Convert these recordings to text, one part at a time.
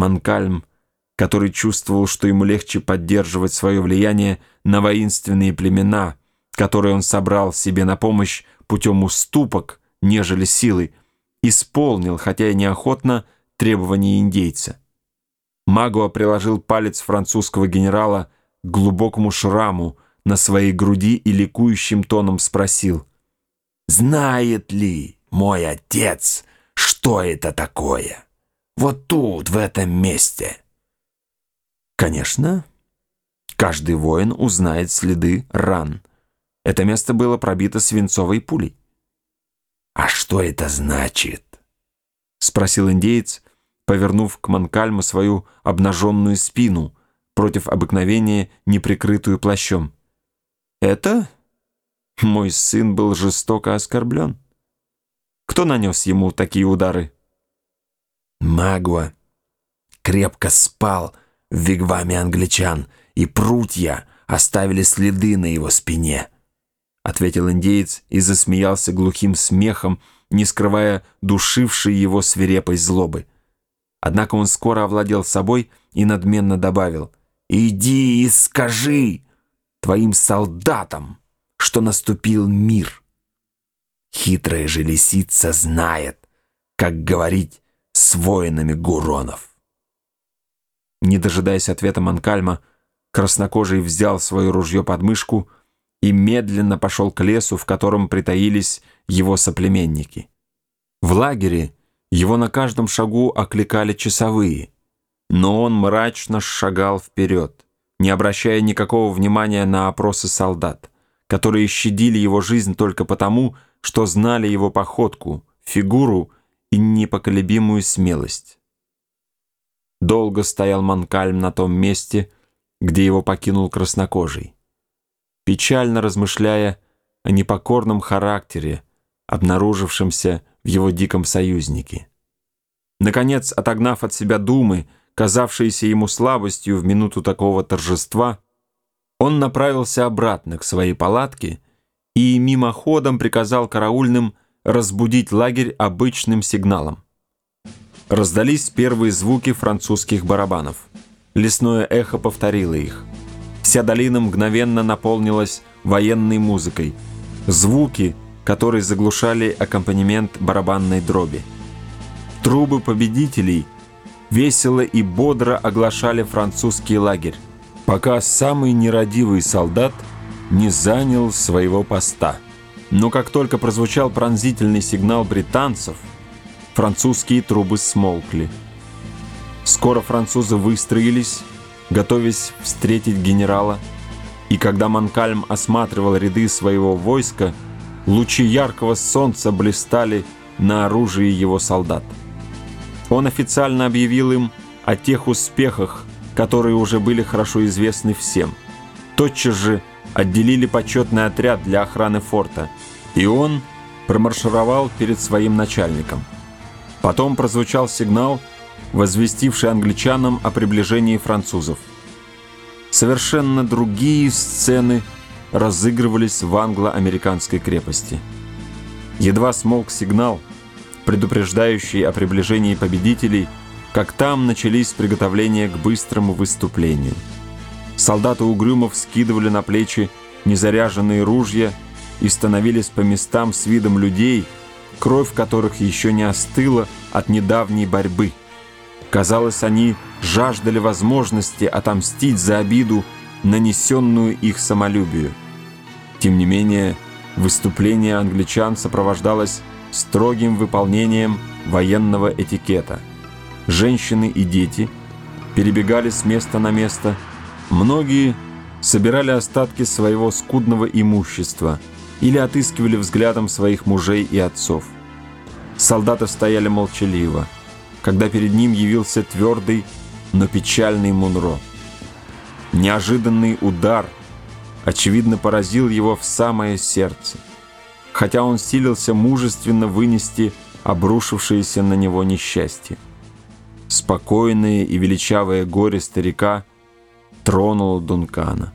Манкальм, который чувствовал, что ему легче поддерживать свое влияние на воинственные племена, которые он собрал себе на помощь путем уступок, нежели силы, исполнил, хотя и неохотно, требования индейца. Магуа приложил палец французского генерала к глубокому шраму на своей груди и ликующим тоном спросил, «Знает ли мой отец, что это такое? Вот тут, в этом месте?» Конечно, каждый воин узнает следы ран. Это место было пробито свинцовой пулей. «А что это значит?» — спросил индеец, повернув к Манкальму свою обнаженную спину, против обыкновения неприкрытую плащом. «Это?» Мой сын был жестоко оскорблен. Кто нанес ему такие удары? Магуа крепко спал, — в вигваме англичан, и прутья оставили следы на его спине», — ответил индеец и засмеялся глухим смехом, не скрывая душившей его свирепой злобы. Однако он скоро овладел собой и надменно добавил «Иди и скажи твоим солдатам, что наступил мир». Хитрая же лисица знает, как говорить с воинами Гуронов. Не дожидаясь ответа Манкальма, краснокожий взял свое ружье под мышку и медленно пошел к лесу, в котором притаились его соплеменники. В лагере его на каждом шагу окликали часовые, но он мрачно шагал вперед, не обращая никакого внимания на опросы солдат, которые щадили его жизнь только потому, что знали его походку, фигуру и непоколебимую смелость. Долго стоял Манкальм на том месте, где его покинул краснокожий, печально размышляя о непокорном характере, обнаружившемся в его диком союзнике. Наконец, отогнав от себя думы, казавшиеся ему слабостью в минуту такого торжества, он направился обратно к своей палатке и мимоходом приказал караульным разбудить лагерь обычным сигналом. Раздались первые звуки французских барабанов. Лесное эхо повторило их. Вся долина мгновенно наполнилась военной музыкой. Звуки, которые заглушали аккомпанемент барабанной дроби. Трубы победителей весело и бодро оглашали французский лагерь, пока самый нерадивый солдат не занял своего поста. Но как только прозвучал пронзительный сигнал британцев – французские трубы смолкли. Скоро французы выстроились, готовясь встретить генерала, и когда Манкальм осматривал ряды своего войска, лучи яркого солнца блистали на оружии его солдат. Он официально объявил им о тех успехах, которые уже были хорошо известны всем. Тотчас же отделили почетный отряд для охраны форта, и он промаршировал перед своим начальником – Потом прозвучал сигнал, возвестивший англичанам о приближении французов. Совершенно другие сцены разыгрывались в англо-американской крепости. Едва смолк сигнал, предупреждающий о приближении победителей, как там начались приготовления к быстрому выступлению. Солдаты угрюмов скидывали на плечи незаряженные ружья и становились по местам с видом людей – кровь которых еще не остыла от недавней борьбы. Казалось, они жаждали возможности отомстить за обиду, нанесенную их самолюбию. Тем не менее, выступление англичан сопровождалось строгим выполнением военного этикета. Женщины и дети перебегали с места на место, многие собирали остатки своего скудного имущества – или отыскивали взглядом своих мужей и отцов. Солдаты стояли молчаливо, когда перед ним явился твердый, но печальный Мунро. Неожиданный удар, очевидно, поразил его в самое сердце, хотя он силился мужественно вынести обрушившееся на него несчастье. Спокойное и величавое горе старика тронуло Дункана.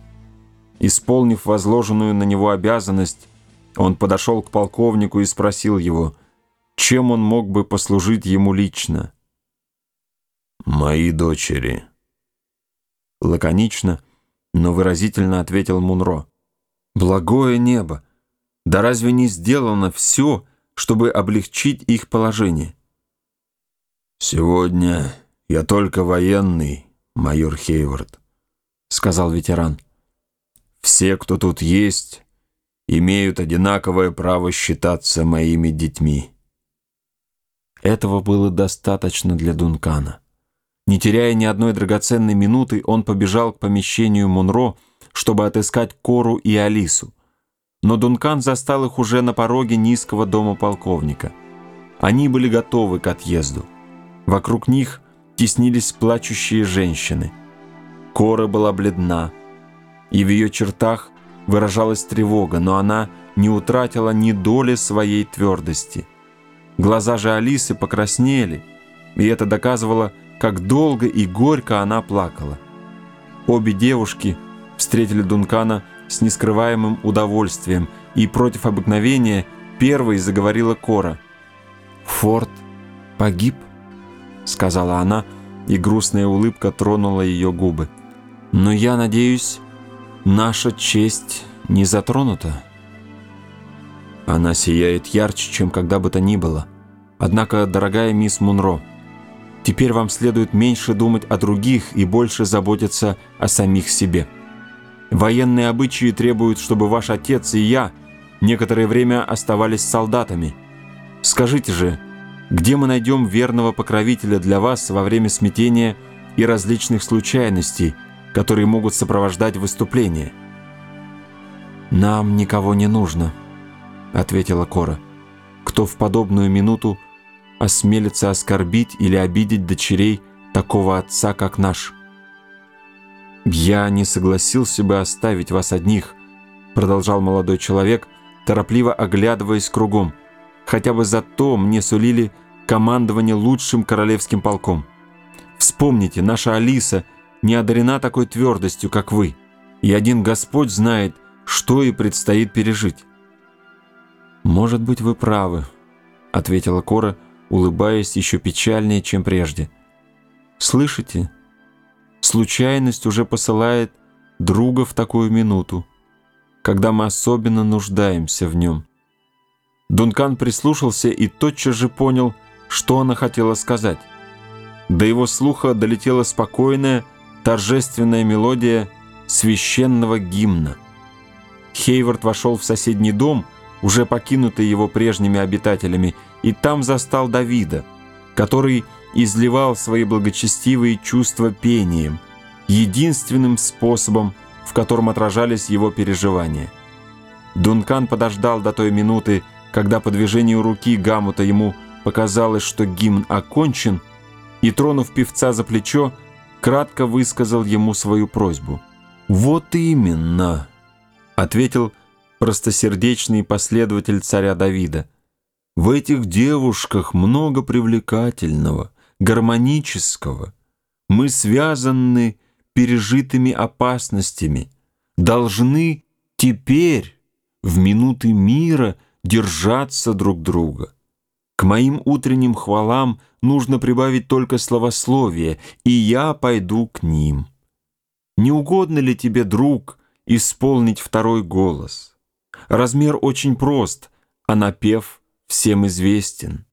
Исполнив возложенную на него обязанность, он подошел к полковнику и спросил его, чем он мог бы послужить ему лично. «Мои дочери». Лаконично, но выразительно ответил Мунро. «Благое небо! Да разве не сделано все, чтобы облегчить их положение?» «Сегодня я только военный, майор Хейвард», — сказал ветеран. «Все, кто тут есть, имеют одинаковое право считаться моими детьми». Этого было достаточно для Дункана. Не теряя ни одной драгоценной минуты, он побежал к помещению Мунро, чтобы отыскать Кору и Алису. Но Дункан застал их уже на пороге низкого дома полковника. Они были готовы к отъезду. Вокруг них теснились плачущие женщины. Кора была бледна, и в ее чертах выражалась тревога, но она не утратила ни доли своей твердости. Глаза же Алисы покраснели, и это доказывало, как долго и горько она плакала. Обе девушки встретили Дункана с нескрываемым удовольствием, и против обыкновения первой заговорила Кора. «Форд погиб?» — сказала она, и грустная улыбка тронула ее губы. «Но я надеюсь, наша честь не затронута?» Она сияет ярче, чем когда бы то ни было. Однако, дорогая мисс Мунро, теперь вам следует меньше думать о других и больше заботиться о самих себе. Военные обычаи требуют, чтобы ваш отец и я некоторое время оставались солдатами. Скажите же, где мы найдем верного покровителя для вас во время смятения и различных случайностей, которые могут сопровождать выступление? «Нам никого не нужно», — ответила Кора. «Кто в подобную минуту осмелится оскорбить или обидеть дочерей такого отца, как наш?» «Я не согласился бы оставить вас одних», — продолжал молодой человек, торопливо оглядываясь кругом — Хотя бы за то мне сулили командование лучшим королевским полком. Вспомните, наша Алиса не одарена такой твердостью, как вы, и один Господь знает, что ей предстоит пережить. «Может быть, вы правы», — ответила Кора, улыбаясь еще печальнее, чем прежде. «Слышите? Случайность уже посылает друга в такую минуту, когда мы особенно нуждаемся в нем». Дункан прислушался и тотчас же понял, что она хотела сказать. До его слуха долетела спокойная, торжественная мелодия священного гимна. Хейвард вошел в соседний дом, уже покинутый его прежними обитателями, и там застал Давида, который изливал свои благочестивые чувства пением, единственным способом, в котором отражались его переживания. Дункан подождал до той минуты, когда по движению руки Гамута ему показалось, что гимн окончен, и, тронув певца за плечо, кратко высказал ему свою просьбу. «Вот именно», — ответил простосердечный последователь царя Давида. «В этих девушках много привлекательного, гармонического. Мы связаны пережитыми опасностями, должны теперь, в минуты мира, держаться друг друга. Моим утренним хвалам нужно прибавить только словословие, и я пойду к ним. Не угодно ли тебе, друг, исполнить второй голос? Размер очень прост, а напев всем известен.